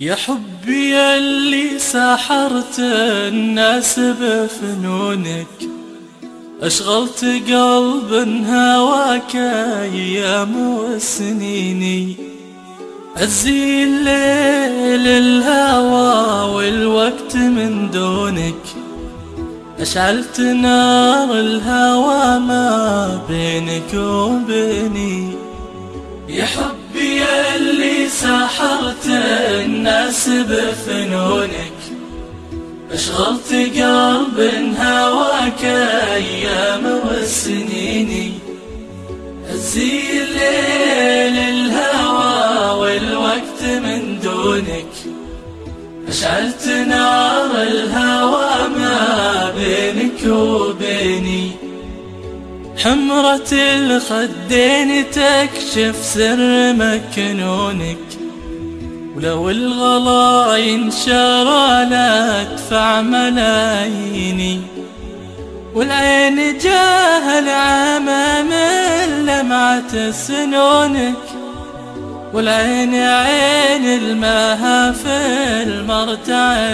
يا حبي اللي سحرت الناس بفنونك أشغلت قلب هواك أيام وسنيني أزي الليل الهوى والوقت من دونك. أشعلت نار الهوى ما بينك وبيني. يا حبي الناس بفنونك أشغلت قلب هواك أيام والسنين أزي الليل الهوى والوقت من دونك. أشعلت نار الهوى ما بينك وبيني. حمرة الخدين تكشف سر مكنونك. ولو الغلا ينشر لا ادفع ملاييني والعين جاهل عمى من لمعة سنونك والعين عين الماها في المرتع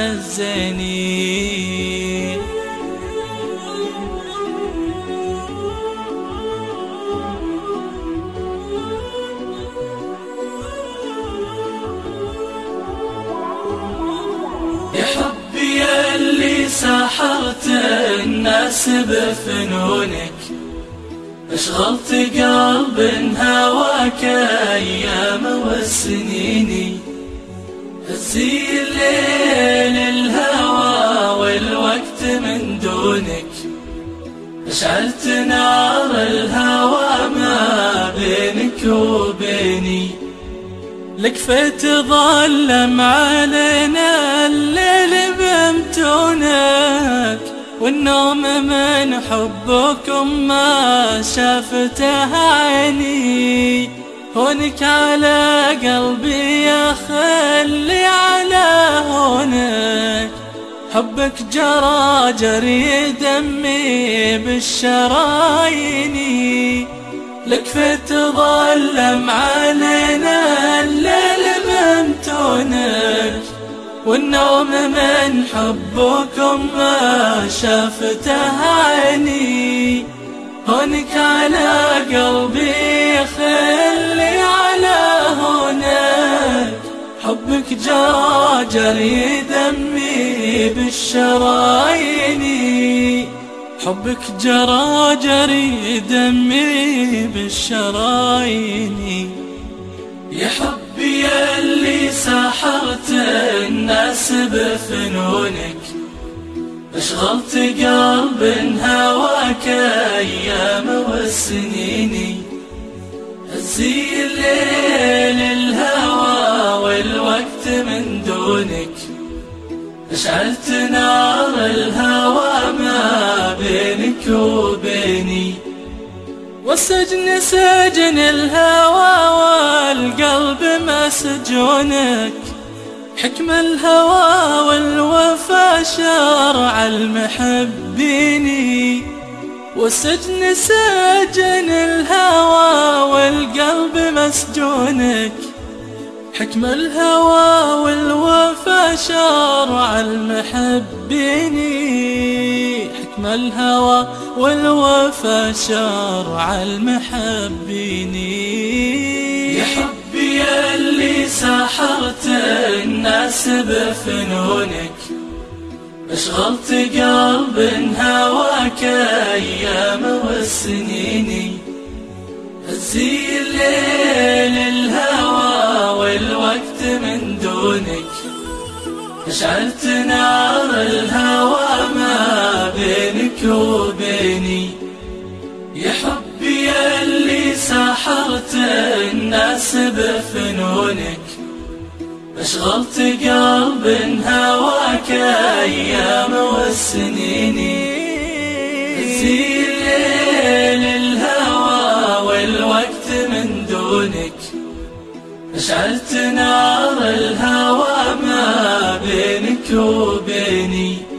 يا حبي اللي سحرت الناس بفنونك. أشغلت قلب هواك أيام والسنين هزي الليل الهوى والوقت من دونك. أشعلت نار الهوى ما بينك وبيني. لكفيت ظلم علينا الليل بمتونك والنوم من حبكم ما شافته عيني. هونك على قلبي يا خلي على هونك. حبك جرى جري دمي بالشراييني لكفت ظلم علينا والنوم من حبكم ما شافته عيني هونك على قلبي خلي على هونك. حبك جرى جري دمي بالشراييني حبك جرى جري دمي بالشراييني يا حبي اللي سحرت الناس بفنونك أشغلت قلب هواك أيام والسنين هزي الليل الهوى والوقت من دونك أشعلت نار الهوى ما بينك وبيني والسجن سجن الهوى والقلب مسجونك حكم الهوى والوفا شرع المحبين. والسجن سجن الهوى والقلب مسجونك حكم الهوى والوفا شرع المحبين. الهوى والوفا شرع المحبين. يا حبي اللي سحرت الناس بفنونك أشغلت قلب هواك أيام والسنين. هزي الليل الهوى والوقت من دونك أشعلت نار الهوى بينك وبيني. يا حبي اللي سحرت الناس بفنونك. أشغلت قلب هواك أيام والسنين. الليل الهوى والوقت من دونك. أشعلت نار الهوى ما بينك وبيني.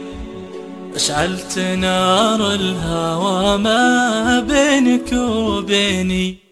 أشعلت نار الهوى ما بينك وبيني.